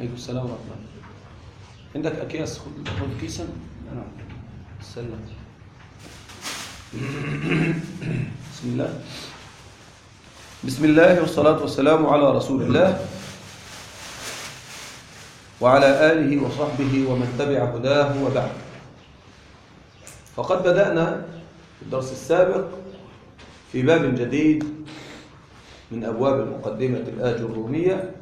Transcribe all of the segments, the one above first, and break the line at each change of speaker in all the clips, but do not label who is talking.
عليكم السلام ورحمة الله. عندك أكياس خذ كيسا نعم. سلم بسم الله. بسم الله والصلاة والسلام على رسول الله وعلى آله وصحبه ومن تبع هداه وبعد. فقد بدأنا في الدرس السابق في باب جديد من أبواب المقدمة الآج الرومية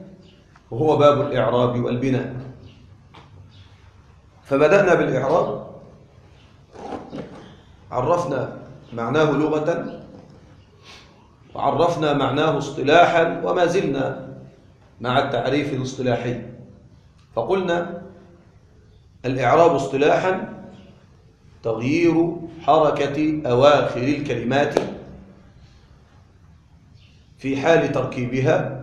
وهو باب الإعراب والبناء. فبدأنا بالإعراب. عرفنا معناه لغة وعرفنا معناه اصطلاحا وما زلنا مع التعريف الاصطلاحي. فقلنا الإعراب اصطلاحا تغيير حركة أواخر الكلمات في حال تركيبها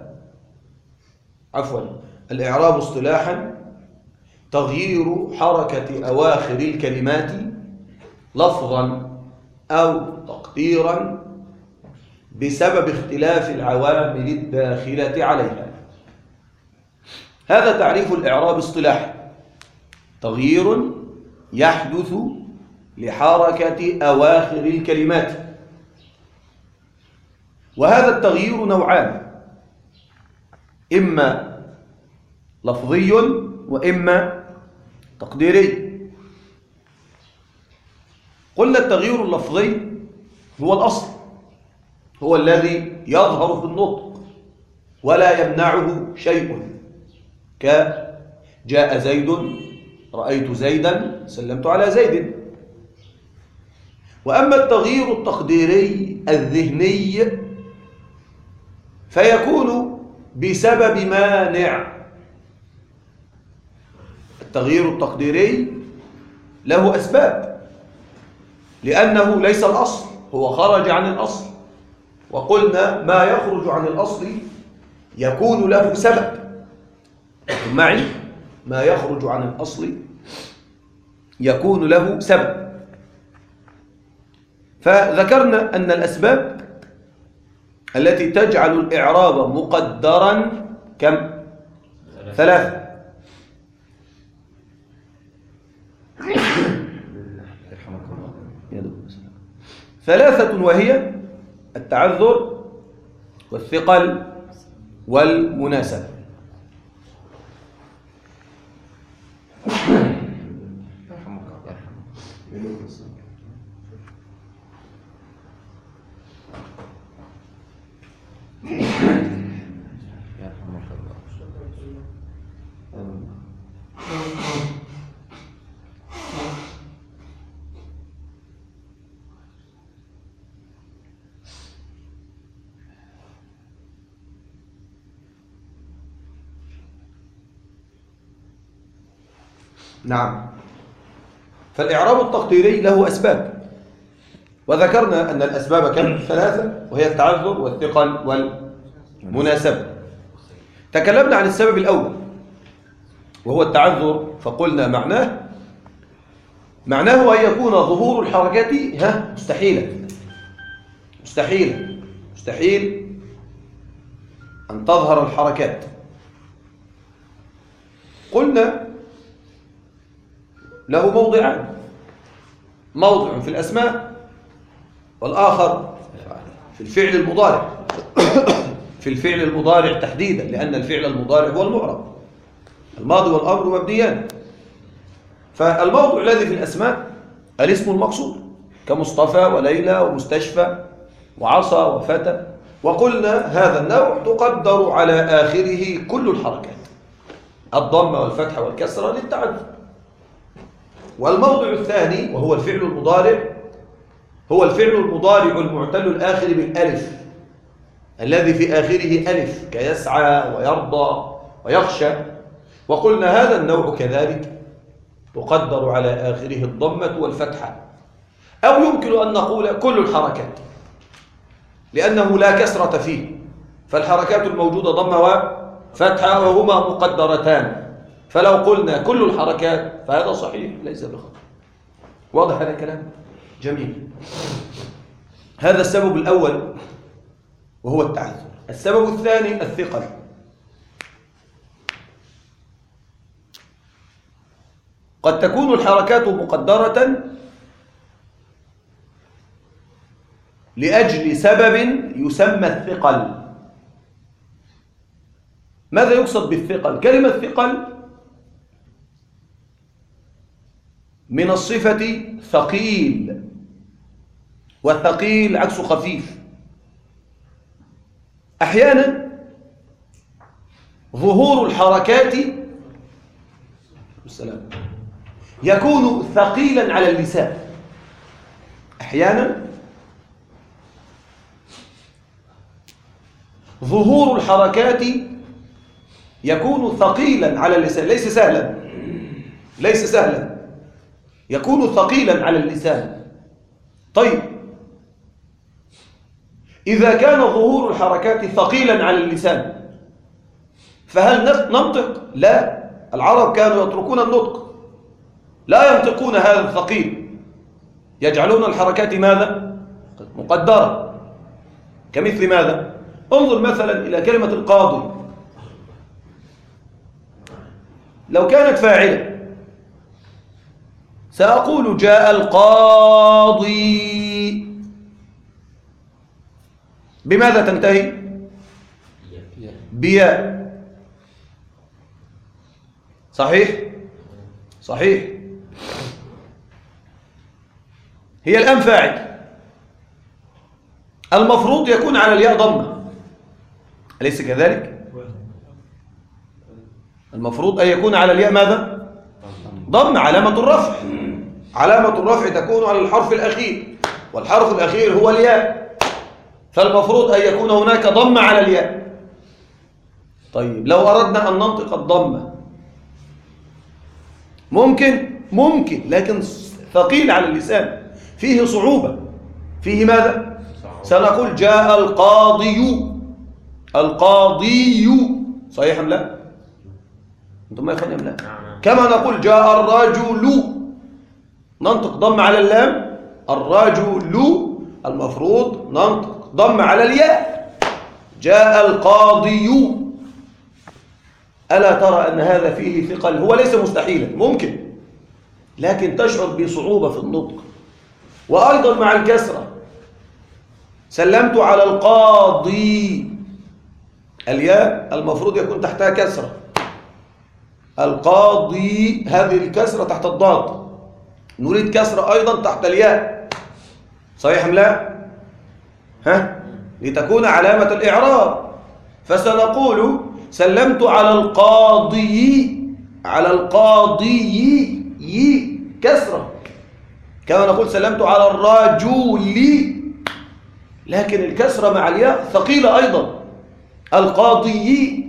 عفوا الإعراب اصطلاحا تغيير حركة أواخر الكلمات لفظا أو تقديرا بسبب اختلاف العوامل الداخلة عليها. هذا تعريف الإعراب اصطلاحا تغيير يحدث لحركة أواخر الكلمات. وهذا التغيير نوعان. إما لفظي وإما تقديري. قلنا التغيير اللفظي هو الأصل هو الذي يظهر في النطق ولا يمنعه شيء. كجاء زيد رأيت زيدا سلمت على زيد. وأما التغيير التقديري الذهني فيكون بسبب مانع التغيير التقديري له أسباب لأنه ليس الأصل هو خرج عن الأصل وقلنا ما يخرج عن الأصل يكون له سبب. معي ما يخرج عن الأصل يكون له سبب. فذكرنا أن الأسباب التي تجعل الإعراب مقدرا كم؟ ثلاثة. ثلاثة وهي التعذر والثقل والمناسبة. نعم. فالإعراب التقديري له أسباب. وذكرنا أن الأسباب كم؟ ثلاثة وهي التعذر والثقل والمناسبة. تكلمنا عن السبب الأول وهو التعذر فقلنا معناه معناه أن يكون ظهور الحركات ها مستحيلا مستحيلا مستحيل أن تظهر الحركات. قلنا له موضعان موضع في الأسماء والآخر في الفعل المضارع. في الفعل المضارع تحديدا لأن الفعل المضارع هو المعرب. الماضي والأمر مبنيان. فالموضع الذي في الأسماء الاسم المقصود كمصطفى وليلى ومستشفى وعصى وفتى. وقلنا هذا النوع تقدر على آخره كل الحركات. الضمة والفتحة والكسرة للتعذر والموضع الثاني وهو الفعل المضارع هو الفعل المضارع المعتل الآخر بالألف الذي في آخره ألف كيسعى ويرضى ويخشى. وقلنا هذا النوع كذلك تقدر على آخره الضمة والفتحة. أو يمكن أن نقول كل الحركات لأنه لا كسرة فيه فالحركات الموجودة ضمة وفتحة وهما مقدرتان. فلو قلنا كل الحركات فهذا صحيح ليس بخطأ واضح هذا الكلام؟ جميل. هذا السبب الأول وهو التعذر. السبب الثاني الثقل. قد تكون الحركات مقدرة لأجل سبب يسمى الثقل. ماذا يقصد بالثقل؟ كلمة ثقل من الصفة ثقيل. والثقيل عكس خفيف. أحيانا ظهور الحركات السلام يكون ثقيلا على اللسان. أحيانا ظهور الحركات يكون ثقيلا على اللسان. ليس سهلا. ليس سهلا. يكون ثقيلا على اللسان. طيب. إذا كان ظهور الحركات ثقيلا على اللسان فهل ننطق؟ لا. العرب كانوا يتركون النطق. لا ينطقون هذا الثقيل. يجعلون الحركات ماذا؟ مقدرة. كمثل ماذا؟ انظر مثلا إلى كلمة القاضي. لو كانت فاعلة سأقول جاء القاضي بماذا تنتهي؟ بياء صحيح؟ صحيح هي الآن فاعل المفروض يكون على الياء ضمة أليس كذلك؟ المفروض أن يكون على الياء ماذا؟ ضم علامة الرفع علامة الرفع تكون على الحرف الأخير والحرف الأخير هو الياء. فالمفروض أن يكون هناك ضم على الياء. طيب لو أردنا أن ننطق الضمة ممكن ممكن لكن ثقيل على اللسان. فيه صعوبة. فيه ماذا؟ سنقول جاء القاضي. القاضي. صحيح أم لا؟ أنتم ما يخوني أم لا؟ كما نقول جاء الرجل. ننطق ضم على اللام. الرجل المفروض ننطق ضم على الياء. جاء القاضي. ألا ترى أن هذا فيه ثقل؟ هو ليس مستحيلا ممكن. لكن تشعر بصعوبة في النطق. وأيضا مع الكسرة. سلمت على القاضي. الياء المفروض يكون تحتها كسرة. القاضي هذه الكسرة تحت الضاد. نريد كسرة أيضا تحت الياء. صحيح أم لا؟ ها؟ لتكون علامة الإعراب. فسنقول سلمت على القاضي على القاضي ي كسرة. كما نقول سلمت على الرجل. لكن الكسرة مع الياء ثقيلة أيضا. القاضي.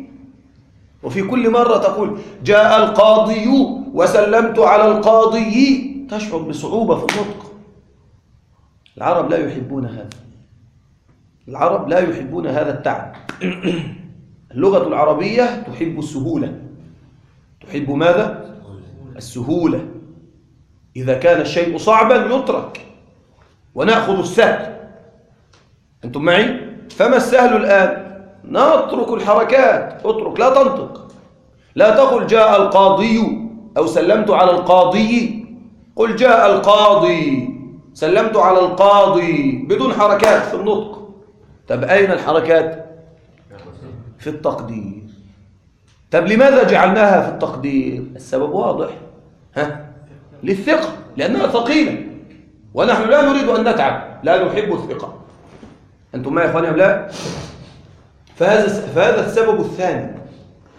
وفي كل مرة تقول جاء القاضي وسلمت على القاضي تشعر بصعوبة في النطق. العرب لا يحبون هذا. العرب لا يحبون هذا التعب. اللغة العربية تحب السهولة. تحب ماذا؟ السهولة. إذا كان الشيء صعبا يترك. ونأخذ السهل. أنتم معي؟ فما السهل الآن؟ نترك الحركات. اترك لا تنطق. لا تقل جاء القاضي أو سلمت على القاضي. قل جاء القاضي سلمت على القاضي بدون حركات في النطق طب أين الحركات؟ في التقدير طب لماذا جعلناها في التقدير؟ السبب واضح ها؟ للثقة لأنها ثقيلة ونحن لا نريد أن نتعب لا نحب الثقة أنتم ما يا إخواني أم لا؟ فهذا فهذا السبب الثاني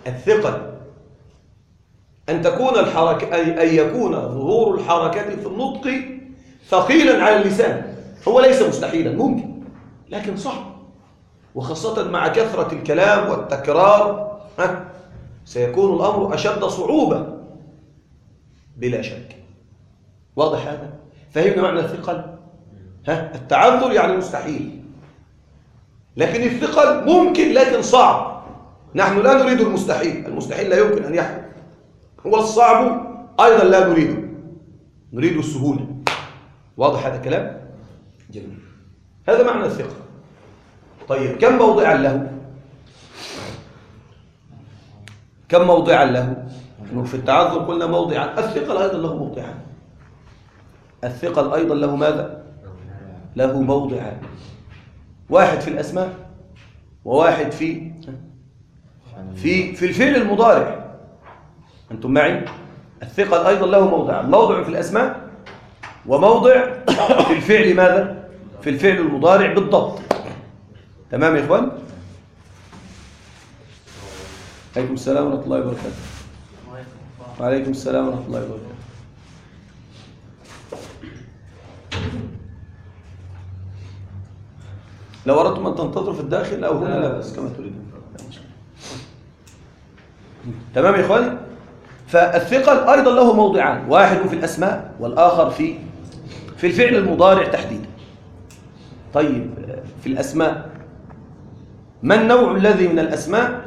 الثقل أن تكون الحركة أي أن يكون ظهور الحركات في النطق ثقيلا على اللسان. هو ليس مستحيلا ممكن لكن صعب. وخاصة مع كثرة الكلام والتكرار ها سيكون الأمر أشد صعوبة بلا شك. واضح هذا؟ فهمنا معنى الثقل؟ ها التعذر يعني مستحيل. لكن الثقل ممكن لكن صعب. نحن لا نريد المستحيل. المستحيل لا يمكن أن يحدث. هو الصعب أيضا لا نريده. نريد السهولة. واضح هذا الكلام؟ جميل. هذا معنى الثقة طيب كم موضعا له؟ كم موضعا له؟ إنه في التعذر قلنا موضعا. الثقل أيضا له موضعان الثقل أيضا له ماذا؟ له موضعان واحد في الأسماء وواحد في في في الفعل المضارع. أنتم معي؟ الثقل أيضا له موضعان موضع في الأسماء وموضع في الفعل ماذا؟ في الفعل المضارع بالضبط تمام يا إخوان؟ عليكم السلام ورحمة الله وبركاته وعليكم السلام ورحمة الله وبركاته لو أردتم أن تنتظروا في الداخل أو هنا لا بأس كما تريدون. تمام يا إخواني فالثقل أيضا له موضعان واحد في الأسماء والآخر في في الفعل المضارع تحديدا. طيب في الأسماء. ما النوع الذي من الأسماء؟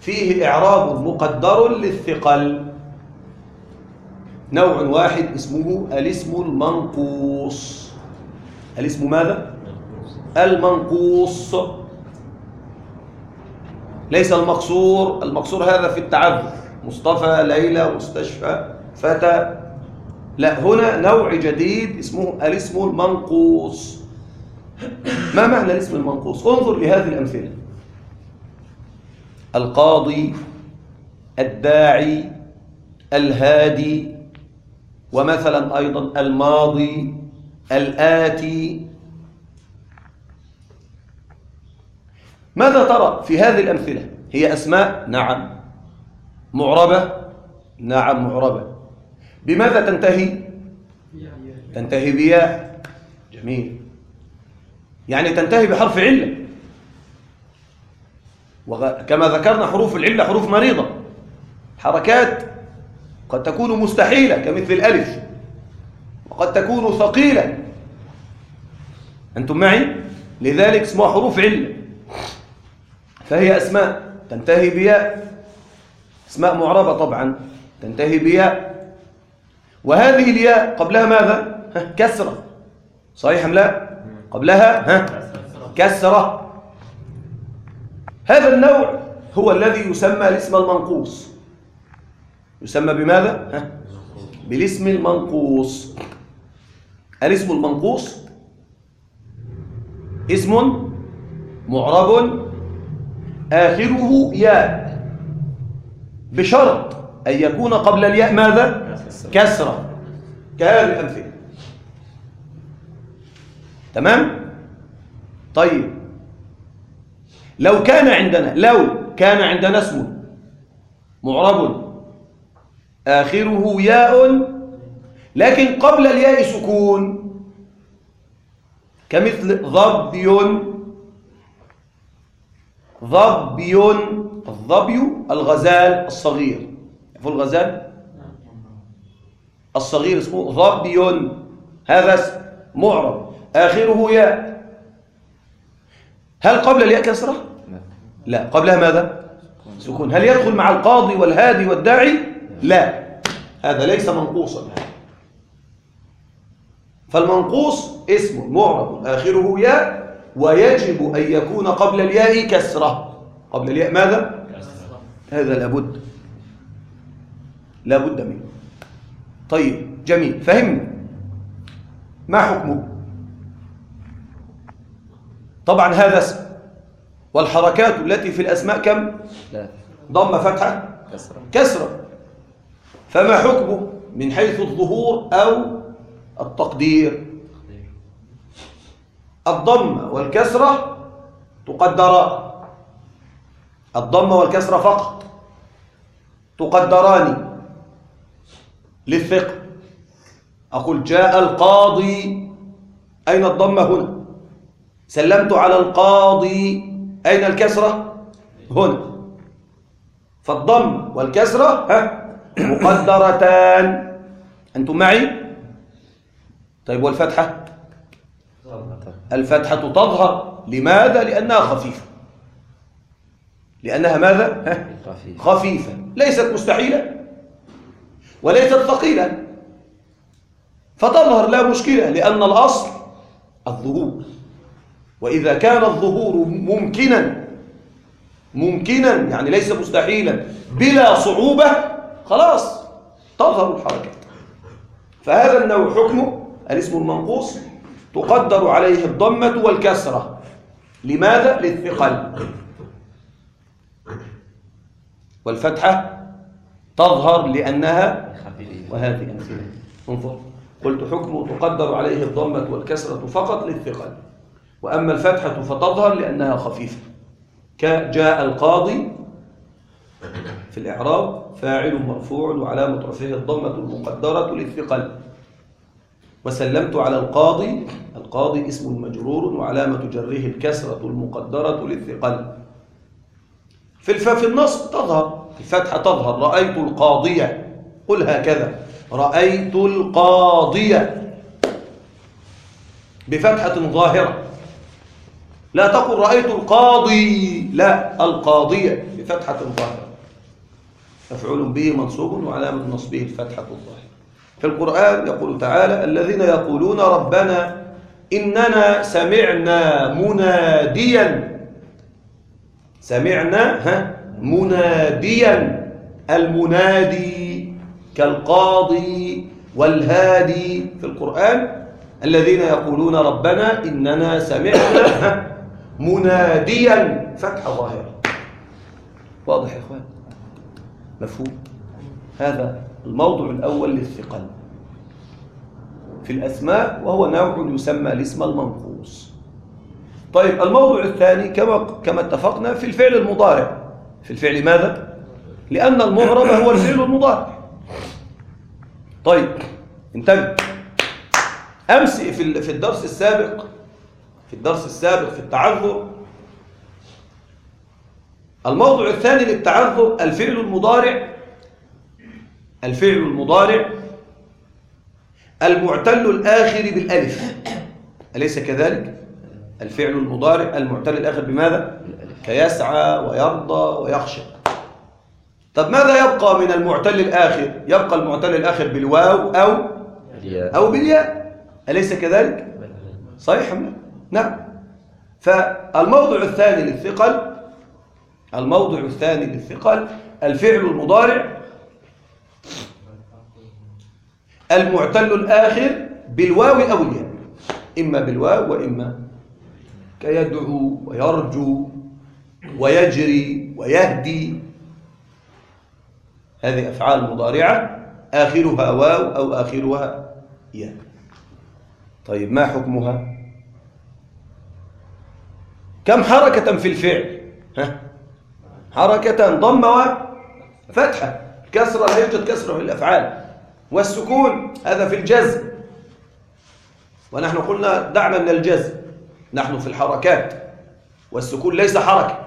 فيه إعراب مقدر للثقل. نوع واحد اسمه الاسم المنقوص. الاسم ماذا؟ المنقوص. ليس المقصور المقصور هذا في التعذر. مصطفى ليلى مستشفى فتى. لا هنا نوع جديد اسمه الاسم المنقوص. ما معنى الاسم المنقوص؟ انظر لهذه الأمثلة. القاضي الداعي الهادي ومثلا أيضا الماضي الآتي. ماذا ترى في هذه الأمثلة؟ هي أسماء؟ نعم. معربة؟ نعم معربة. بماذا تنتهي؟ تنتهي بياء. جميل. يعني تنتهي بحرف علة. وكما ذكرنا حروف العلة حروف مريضة. حركات قد تكون مستحيلة كمثل الألف. وقد تكون ثقيلة. أنتم معي؟ لذلك اسمها حروف علة. فهي أسماء. تنتهي بياء. اسماء معربة طبعا تنتهي بياء وهذه الياء قبلها ماذا؟ كسرة صحيح أم لا؟ قبلها ها؟ كسرة هذا النوع هو الذي يسمى الاسم المنقوص يسمى بماذا؟ ها؟ بالاسم المنقوص الاسم المنقوص اسم معرب آخره ياء بشرط أن يكون قبل الياء ماذا؟ كسرة كهذه الأمثلة تمام؟ طيب لو كان عندنا لو كان عندنا اسم معرب آخره ياء لكن قبل الياء سكون كمثل ظبي ظبي الظبي الغزال الصغير. يعرفوا الغزال؟ الصغير اسمه ظبي. هذا اسم معرب. آخره ياء. هل قبل الياء كسرة؟ لا. قبلها ماذا؟ سكون. هل يدخل مع القاضي والهادي والداعي؟ لا. هذا ليس منقوصا. فالمنقوص اسم معرب. آخره ياء. ويجب أن يكون قبل الياء كسرة. قبل الياء ماذا؟ هذا لابد. لابد منه. طيب جميل. فهمنا ما حكمه؟ طبعا هذا اسم. والحركات التي في الأسماء كم؟ ضم فتحة؟
كسرة.
كسرة. فما حكمه؟ من حيث الظهور أو التقدير. الضمة والكسرة تقدران الضمة والكسرة فقط. تقدران للثقة أقول جاء القاضي. أين الضمة هنا؟ سلمت على القاضي. أين الكسرة؟ هنا. فالضم والكسرة ها مقدرتان. أنتم معي؟ طيب والفتحة؟ الفتحة تظهر. لماذا؟ لأنها خفيفة. لأنها ماذا؟ خفيفة. ليست مستحيلة وليست ثقيلة. فتظهر لا مشكلة لأن الأصل الظهور. وإذا كان الظهور ممكنا ممكنا يعني ليس مستحيلا بلا صعوبة خلاص تظهر الحركات فهذا النوع حكمه الاسم المنقوص تقدر عليه الضمة والكسرة. لماذا؟ للثقل. والفتحة تظهر لأنها وهذه أمثلة. انظر. قلت حكمه تقدر عليه الضمة والكسرة فقط للثقل. وأما الفتحة فتظهر لأنها خفيفة. كجاء القاضي في الإعراب فاعل مرفوع وعلامة رفعه الضمة المقدرة للثقل. وسلمت على القاضي. القاضي اسم مجرور وعلامة جره الكسرة المقدرة للثقل. في الف في النصب تظهر. الفتحة تظهر. رأيت القاضية. قل هكذا. رأيت القاضية. بفتحة ظاهرة. لا تقل رأيت القاضي. لا القاضية. بفتحة ظاهرة. مفعول به منصوب وعلامة نصبه الفتحة الظاهرة. في القرآن يقول تعالى الذين يقولون ربنا إننا سمعنا مناديا. سمعنا ها؟ مناديا. المنادي كالقاضي والهادي. في القرآن الذين يقولون ربنا إننا سمعنا مناديا. فتح ظاهرة واضح يا إخوان؟ مفهوم؟ هذا الموضوع الأول للثقل. في الأسماء وهو نوع يسمى الاسم المنقوص. طيب الموضوع الثاني كما كما اتفقنا في الفعل المضارع. في الفعل ماذا؟ لأن المعرب هو الفعل المضارع. طيب انتبه. أمس في في الدرس السابق في الدرس السابق في التعذر الموضوع الثاني للتعذر الفعل المضارع. الفعل المضارع المعتل الآخر بالألف. أليس كذلك؟ الفعل المضارع المعتل الآخر بماذا؟ كيسعى ويرضى ويخشى طب ماذا يبقى من المعتل الآخر؟ يبقى المعتل الآخر بالواو أو أو بالياء أليس كذلك؟ صحيح نعم فالموضع الثاني للثقل الموضع الثاني للثقل الفعل المضارع المعتل الآخر بالواو أو الياء إما بالواو وإما كيدعو ويرجو ويجري ويهدي. هذه أفعال مضارعة آخرها واو أو آخرها ياء. طيب ما حكمها؟ كم حركة في الفعل؟ ها؟ حركة ضم وفتحة كسرة لا يوجد كسرة في الأفعال. والسكون هذا في الجزم. ونحن قلنا دعنا من الجزم. نحن في الحركات. والسكون ليس حركة.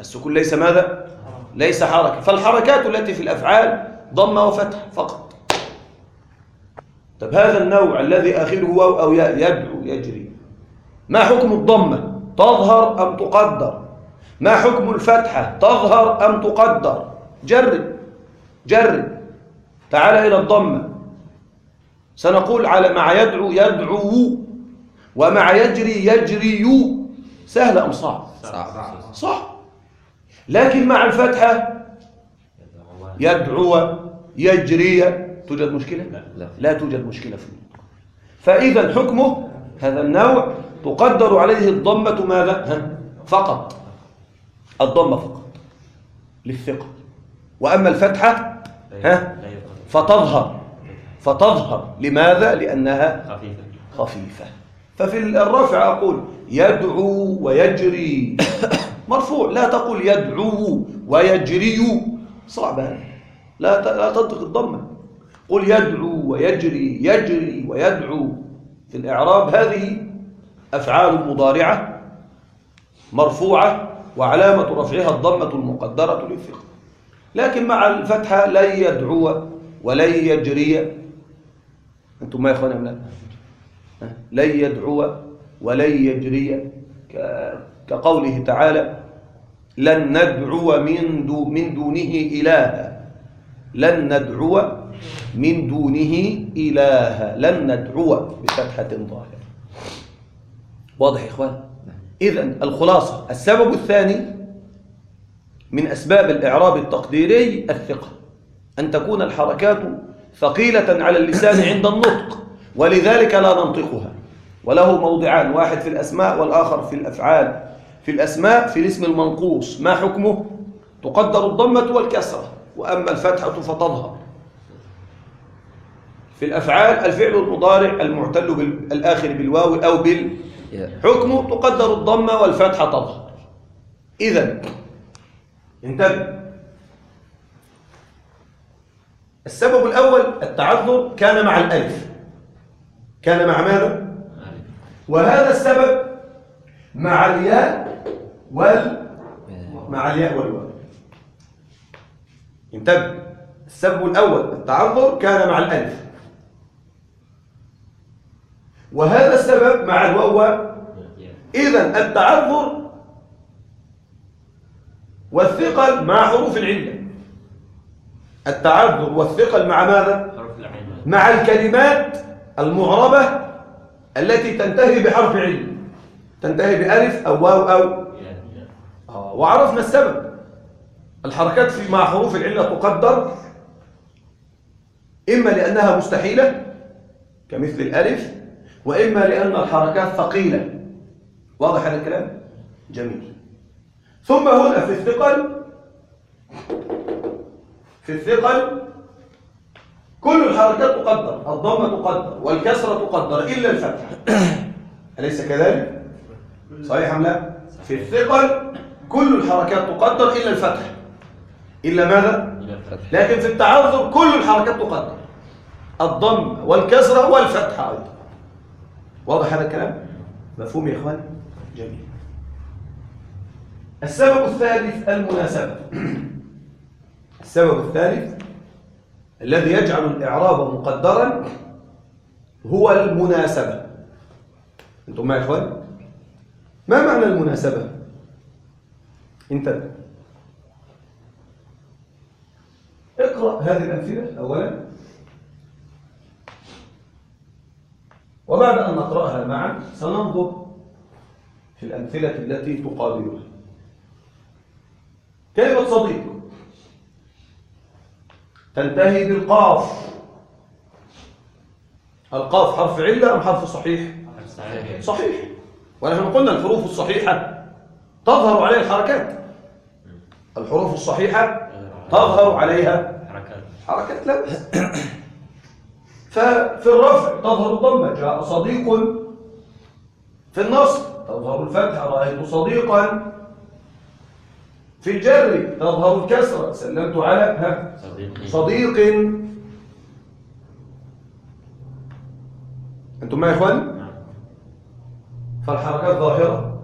السكون ليس ماذا؟ ليس حركة. فالحركات التي في الأفعال ضم وفتح فقط. طب هذا النوع الذي آخره واو أو يدعو يجري. ما حكم الضمة تظهر أم تقدر؟ ما حكم الفتحة تظهر أم تقدر؟ جرب. جرب. تعال إلى الضمة سنقول على مع يدعو يدعو ومع يجري يجري سهل أم صعب؟
صعب.
صح لكن مع الفتحة يدعو يجري. توجد مشكلة؟
لا.
لا. توجد مشكلة في النطق فإذا حكمه هذا النوع تقدر عليه الضمة ماذا؟ ها؟ فقط. الضمة فقط. للثقة. وأما الفتحة ها؟ فتظهر. فتظهر. لماذا؟ لأنها
خفيفة.
خفيفة. ففي الرفع أقول يدعو ويجري. مرفوع لا تقول يدعو ويجري. صعب هذا لا لا تنطق الضمة. قل يدعو ويجري يجري ويدعو. في الإعراب هذه أفعال مضارعة مرفوعة وعلامة رفعها الضمة المقدرة للثقة. لكن مع الفتحة لن يدعو ولن يجري. أنتم ما يا إخواني؟ لن يدعو ولن يجري كقوله تعالى لن ندعو من, من دونه إلها. لن ندعو من دونه إلها. لن ندعو بفتحة ظاهرة. واضح يا إخوان؟ إذن الخلاصة. السبب الثاني من أسباب الإعراب التقديري الثقة. أن تكون الحركات ثقيلة على اللسان عند النطق. ولذلك لا ننطقها. وله موضعان واحد في الأسماء والآخر في الأفعال. في الأسماء في الاسم المنقوص. ما حكمه؟ تقدر الضمة والكسرة. وأما الفتحة فتظهر. في الأفعال الفعل المضارع المعتل بالآخر بالواو أو بالحكم تقدر الضمة والفتحة تظهر. إذا انتبه. السبب الأول التعذر كان مع الألف. كان مع ماذا؟ وهذا السبب مع الياء وال مع الياء والواو. انتبه. السبب الأول التعذر كان مع الألف. وهذا السبب مع الواو إذا التعذر والثقل مع حروف العلة. التعذر والثقل مع ماذا؟ مع الكلمات المعربة التي تنتهي بحرف علة تنتهي بألف أو واو أو. آه، وعرفنا السبب. الحركات في مع حروف العلة تقدر. إما لأنها مستحيلة كمثل الألف وإما لأن الحركات ثقيلة. واضح هذا الكلام؟ جميل. ثم هنا في الثقل في الثقل كل الحركات تقدر الضمة تقدر والكسرة تقدر إلا الفتحة أليس كذلك؟ صحيح أم لا؟ في الثقل كل الحركات تقدر إلا الفتح إلا ماذا؟ لكن في التعذر كل الحركات تقدر الضم والكسرة والفتحة أيضا واضح هذا الكلام؟ مفهوم يا إخوان؟ جميل السبب الثالث المناسبة السبب الثالث الذي يجعل الإعراب مقدرا هو المناسبة أنتم معي يا إخوان؟ ما معنى المناسبة؟ انتبه اقرأ هذه الأمثلة أولا وبعد أن نقرأها معا سننظر في الأمثلة التي تقابلها كلمة صديق تنتهي بالقاف. القاف حرف علة أم حرف صحيح؟
صحيح.
صحيح. ونحن قلنا الحروف الصحيحة تظهر عليها الحركات. الحروف الصحيحة تظهر عليها
حركات.
حركات. لا ففي الرفع تظهر الضمة. جاء صديق. في النصب تظهر الفتحة رأيت صديقا. في الجر تظهر الكسرة سلمت على ها صديق. أنتم معي يا إخوان؟
نعم.
فالحركات ظاهرة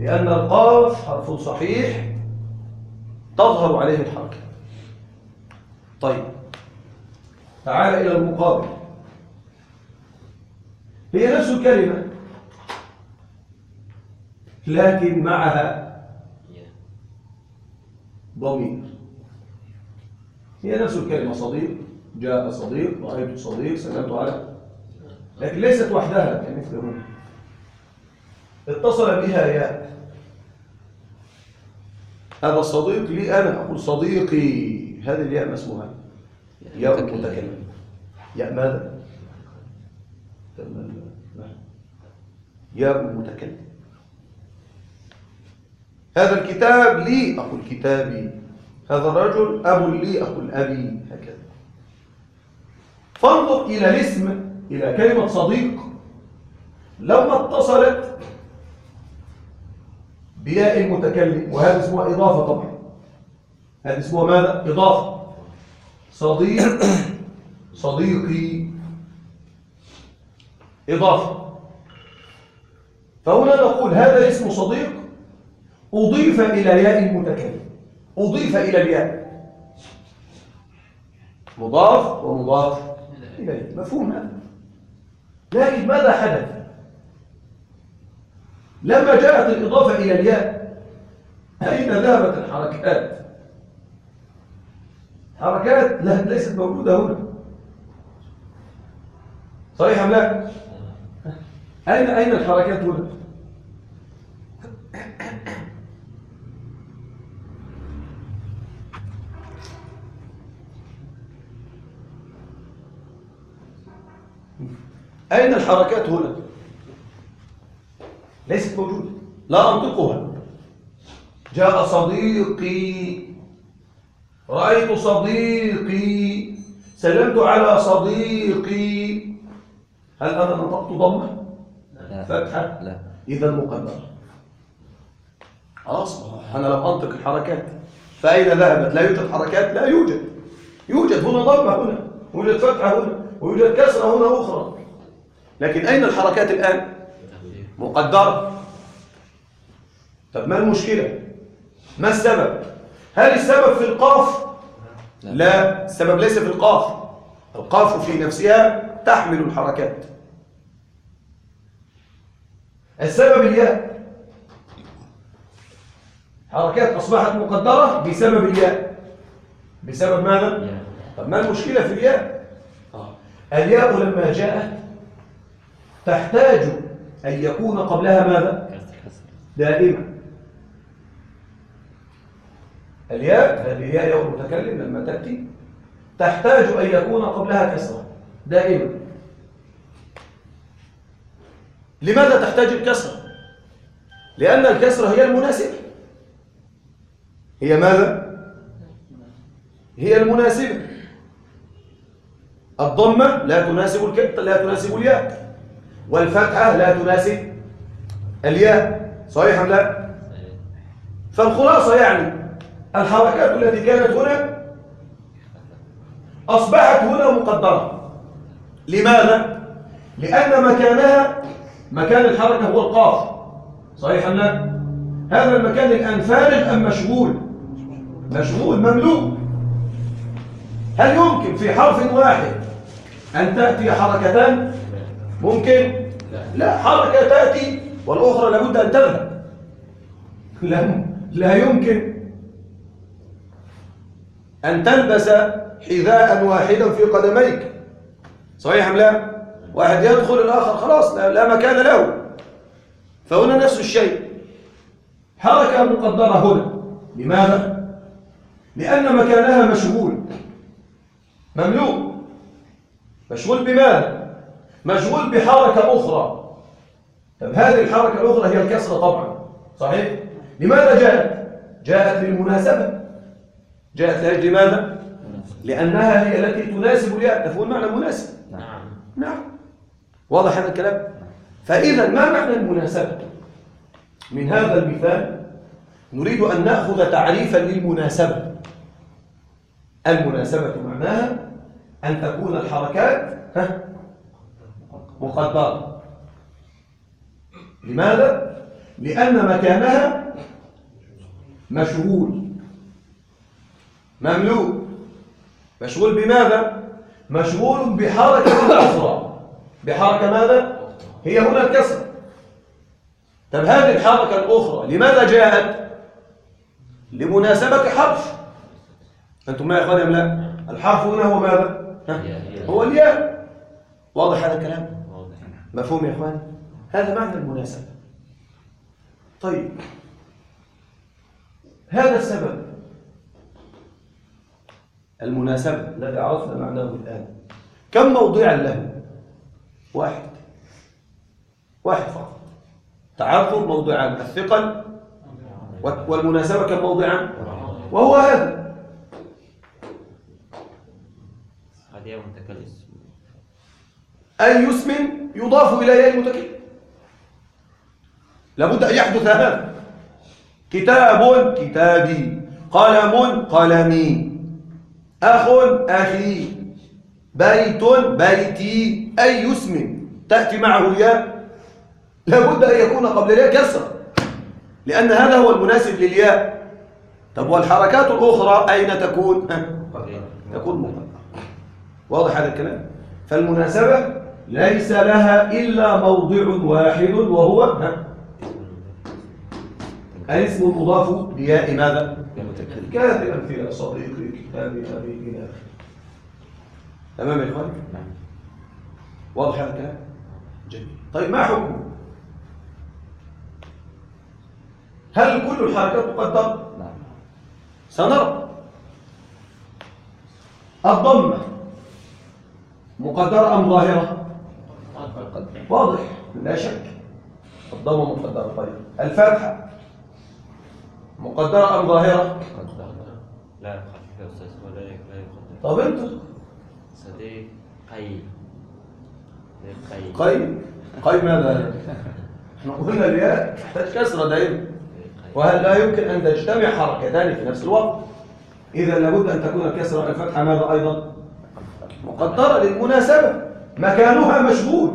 لأن القاف حرف صحيح تظهر عليه الحركة. طيب تعال إلى المقابل. هي نفس الكلمة لكن معها ضمير. هي نفس الكلمة صديق جاء صديق رأيت صديق سلمت على. لكن ليست وحدها كمثل هنا. اتصل بها ياء هذا الصديق لي أنا. أقول صديقي. هذه الياء ما اسمها؟ ياء المتكلم ياء ماذا؟ ياء المتكلم هذا الكتاب لي أقول كتابي هذا الرجل أب لي أقول أبي هكذا. فانظر إلى الاسم إلى كلمة صديق. لما اتصلت بياء المتكلم وهذا اسمها إضافة طبعا. هذا اسمها ماذا؟ إضافة. صديق صديقي. إضافة. فهنا نقول هذا الاسم صديق أضيف إلى ياء المتكلم أضيف إلى الياء. مضاف ومضاف إليه. مفهوم هذا. لكن ماذا حدث؟ لما جاءت الإضافة إلى الياء أين ذهبت الحركات؟ حركات ليست موجودة هنا. صحيح أم لا؟ أين أين الحركات هنا؟ أين الحركات هنا؟ ليست موجودة. لا أنطقها. جاء صديقي. رأيت صديقي. سلمت على صديقي. هل أنا نطقت ضمة؟ فتحة.
لا.
إذا مقدر. خلاص أنا لم أنطق الحركات. فأين ذهبت؟ لا يوجد حركات؟ لا يوجد. يوجد هنا ضمة هنا. يوجد فتحة هنا. ويوجد كسرة هنا أخرى. لكن أين الحركات الآن؟ مقدرة. طب ما المشكلة؟ ما السبب؟ هل السبب في القاف؟ لا السبب ليس في القاف. القاف في نفسها تحمل الحركات. السبب الياء حركات أصبحت مقدرة بسبب الياء بسبب ماذا؟ طب ما المشكلة في الياء؟ الياء لما جاءت تحتاج أن يكون قبلها ماذا؟ دائما الياء هذه الياء ياء المتكلم لما تأتي تحتاج أن يكون قبلها كسرة دائما لماذا تحتاج الكسرة؟ لأن الكسرة هي المناسبة هي ماذا؟ هي المناسبة الضمة لا تناسب الك... لا تناسب الياء والفتحة لا تناسب الياء صحيح أم لا؟ فالخلاصة يعني الحركات التي كانت هنا أصبحت هنا مقدرة لماذا؟ لأن مكانها مكان الحركة هو القاف صحيح أم لا؟ هذا المكان الآن فارغ أم مشغول؟ مشغول مملوء هل يمكن في حرف واحد أن تأتي حركتان؟ ممكن؟ لا. حركة تأتي والأخرى لابد أن تذهب. لا, لا يمكن. أن تلبس حذاء واحدا في قدميك. صحيح أم لا؟ واحد يدخل الآخر خلاص لا, لا مكان له. فهنا نفس الشيء. حركة مقدرة هنا. لماذا؟ لأن مكانها مشغول. مملوء. مشغول بماذا؟ مشغول بحركة أخرى. طب هذه الحركة الأخرى هي الكسرة طبعا صحيح؟ لماذا جاءت؟ جاءت للمناسبة. جاءت لأجل ماذا؟ لأنها هي التي تناسب الياء. تفهم معنى مناسب
نعم.
نعم. واضح هذا الكلام؟ فإذا ما معنى المناسبة؟ من هذا المثال نريد أن نأخذ تعريفا للمناسبة. المناسبة معناها أن تكون الحركات ها، مقدرة لماذا؟ لأن مكانها مشغول مملوء مشغول بماذا؟ مشغول بحركة أخرى بحركة ماذا؟ هي هنا الكسر طب هذه الحركة الأخرى لماذا جاءت؟ لمناسبة حرف أنتم ما يا إخواني أم لا؟ الحرف هنا هو ماذا؟ ها؟ هو الياء واضح هذا الكلام؟ مفهوم يا إخواني؟ هذا معنى المناسبة. طيب. هذا السبب. المناسبة. الذي عرفنا معناه الآن. كم موضعا له؟ واحد. واحد فقط. تعرض موضعان الثقل. والمناسبة كم موضعا؟ وهو هذا.
هذه متكلم
أي اسم يضاف إلى ياء المتكلم. لابد أن يحدث هذا. كتاب كتابي. قلم قلمي. أخ أخي. بيت بيتي. أي اسم تأتي معه الياء لابد أن يكون قبل الياء كسرة. لأن هذا هو المناسب للياء. طب والحركات الأخرى أين تكون؟ تكون مقدرة واضح هذا الكلام؟ فالمناسبة ليس لها إلا موضع واحد وهو ها؟ الاسم المضاف لياء ماذا؟ كانت الأمثلة صديقي كتابي أبي إلى آخره تمام يا إخوان؟
نعم
واضح هذا الكلام؟ جميل طيب ما حكمه؟ هل كل الحركات تقدر؟
نعم
سنرى الضمة مقدرة أم ظاهرة؟ واضح لا شك. الضمة مقدرة. طيب الفتحة مقدرة أم ظاهرة؟
لا خفيف يا أستاذ ولا لا يقدر
طب أنت؟
صديق قي قي
قي قي ماذا؟ إحنا قلنا الياء تحتاج كسرة دائما وهل لا يمكن أن تجتمع حركتان في نفس الوقت؟ إذا لابد أن تكون الكسرة الفتحة ماذا أيضا؟ مقدرة للمناسبة. مكانها مشغول.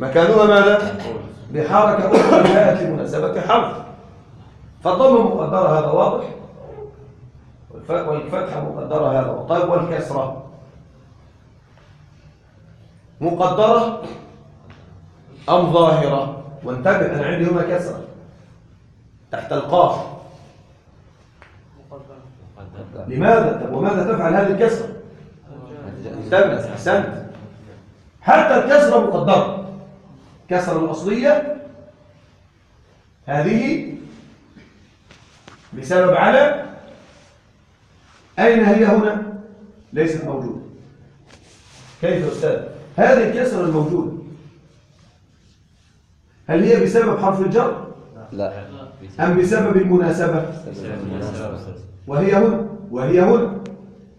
مكانها ماذا؟ بحركة أخرى جاءت لمناسبة حرف فالضم مقدرة هذا واضح؟ والف- والفتحة مقدرة هذا واضح. طيب والكسرة؟ مقدرة أم ظاهرة؟ وانتبه أنا عندي هنا كسرة. تحت القاف. لماذا؟ طب وماذا تفعل هذه الكسرة؟ انتبه أحسنت. حتى الكسرة مقدرة. الكسرة الأصلية هذه بسبب على أين هي هنا؟ ليست موجودة كيف يا أستاذ؟ هذه الكسرة الموجودة هل هي بسبب حرف الجر
لا
أم بسبب المناسبة؟ وهي هنا وهي هنا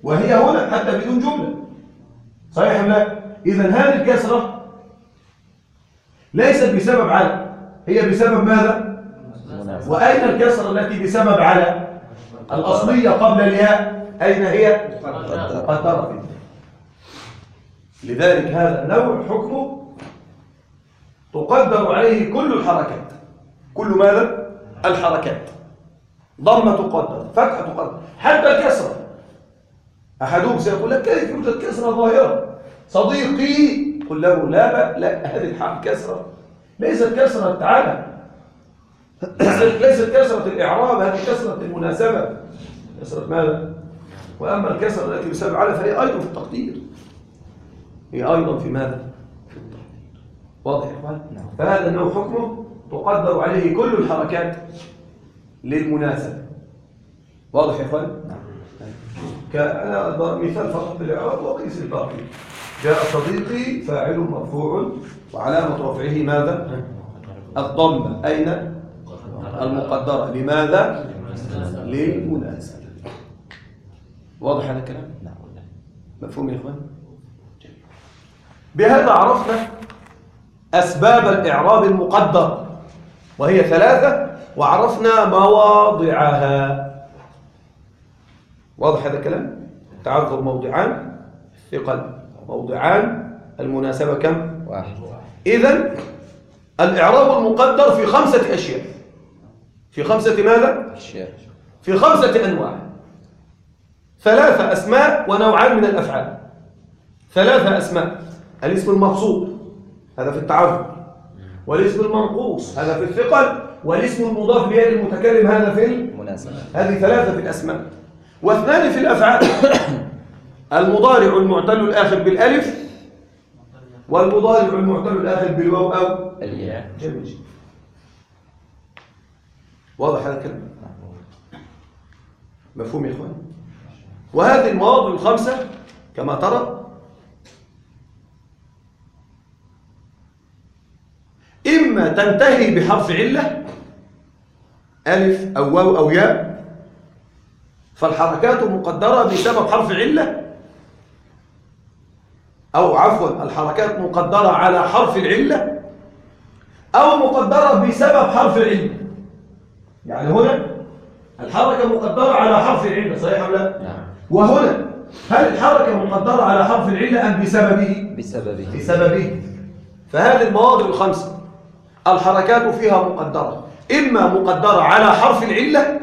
وهي هنا حتى بدون جملة صحيح أم لا؟ إذا هذه الكسرة ليست بسبب على هي بسبب ماذا؟ وأين الكسرة التي بسبب على؟ الأصلية قبل الياء أين هي؟ الياء. لذلك هذا النوع حكمه تقدر عليه كل الحركات كل ماذا؟ الحركات ضمة تقدر فتحة تقدر حتى الكسرة أحدهم سيقول لك كيف يوجد كسرة ظاهرة صديقي قل له لا بأ لا هذه الحرف كسرة ليست كسرة تعالى. ليست كسرة الإعراب هذه كسرة المناسبة. كسرة ماذا؟ وأما الكسرة التي بسبب على فهي أيضا في التقدير. هي أيضا في ماذا؟ في التقدير. واضح يا إخوان؟ فهذا النوع حكمه تقدر عليه كل الحركات للمناسبة. واضح يا إخوان؟ كأنا أضرب مثال فقط بالإعراب وقيس الباقي. جاء صديقي فاعل مرفوع وعلامة رفعه ماذا؟ الضمة أين؟ المقدرة لماذا؟ للمناسبة واضح هذا الكلام؟
نعم
مفهوم يا إخوان؟ بهذا عرفنا أسباب الإعراب المقدر وهي ثلاثة وعرفنا مواضعها واضح هذا الكلام؟ تعذر موضعان ثقل موضعان. المناسبة كم؟
واحد.
إذن الإعراب المقدر في خمسة أشياء. في خمسة ماذا؟
أشياء.
في خمسة أنواع. ثلاثة أسماء ونوعان من الأفعال. ثلاثة أسماء. الاسم المقصود هذا في التعذر والاسم المنقوص هذا في الثقل. والاسم المضاف بيد المتكلم هذا في ال...
مناسب
هذه ثلاثة في الأسماء. واثنان في الأفعال. المضارع المعتل الآخر بالألف والمضارع المعتل الآخر بالواو أو
الياء.
جميل واضح هذا الكلام؟ مفهوم يا إخوان؟ وهذه المواضع الخمسة كما ترى إما تنتهي بحرف علة ألف أو واو أو ياء فالحركات مقدرة بسبب حرف علة أو عفوا الحركات مقدرة على حرف العلة أو مقدرة بسبب حرف العلة يعني هنا الحركة مقدرة على حرف العلة صحيح أم لا؟
نعم.
وهنا هل الحركة مقدرة على حرف العلة أم بسببه؟
بسببه.
بسببه. فهذه المواضع الخمسة. الحركات فيها مقدرة. إما مقدرة على حرف العلة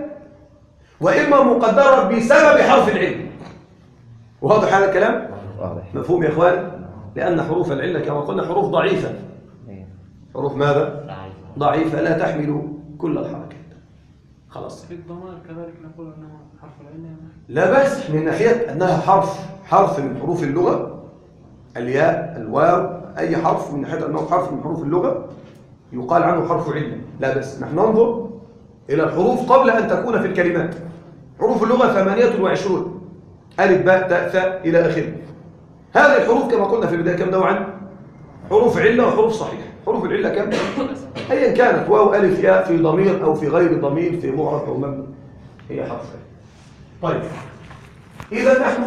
وإما مقدرة بسبب حرف العلة واضح هذا الكلام؟
واضح
مفهوم يا إخوان؟ لأن حروف العلة كما قلنا حروف ضعيفة.
إيه.
حروف ماذا؟ ضعيفة. لا تحمل كل الحركات. خلاص.
في الضمان كذلك نقول انه حرف العين
لا بأس. من ناحية أنها حرف حرف من حروف اللغة. الياء الواو أي حرف من ناحية أنه حرف من حروف اللغة يقال عنه حرف علة. لا بأس. نحن ننظر إلى الحروف قبل أن تكون في الكلمات. حروف اللغة ثمانية وعشرون. ألف باء تاء ثاء إلى آخره. هذه الحروف كما قلنا في البداية كم نوعا؟ حروف علة وحروف صحيحة. حروف العلة كم؟ أيا كانت. واو ألف ياء في ضمير أو في غير ضمير في معرب أو مبني. هي حرف طيب. إذا نحن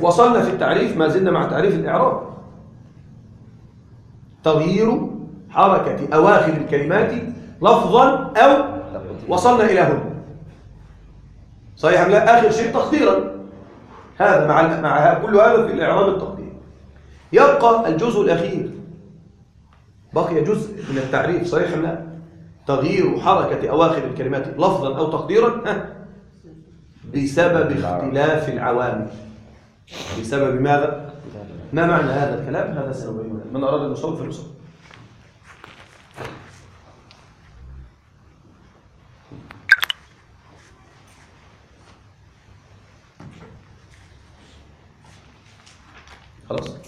وصلنا في التعريف ما زلنا مع تعريف الإعراب. تغيير حركة أواخر الكلمات لفظا أو وصلنا إلى هنا. صحيح لا؟ آخر شيء تقديرا. هذا مع مع كل هذا في الإعراب يبقى الجزء الأخير. بقي جزء من التعريف صحيح لا؟ تغيير حركة أواخر الكلمات لفظا أو تقديرا بسبب اختلاف العوامل. بسبب ماذا؟ ما معنى هذا الكلام؟ هذا سنبينه من أراد أن يصور فليصور خلاص.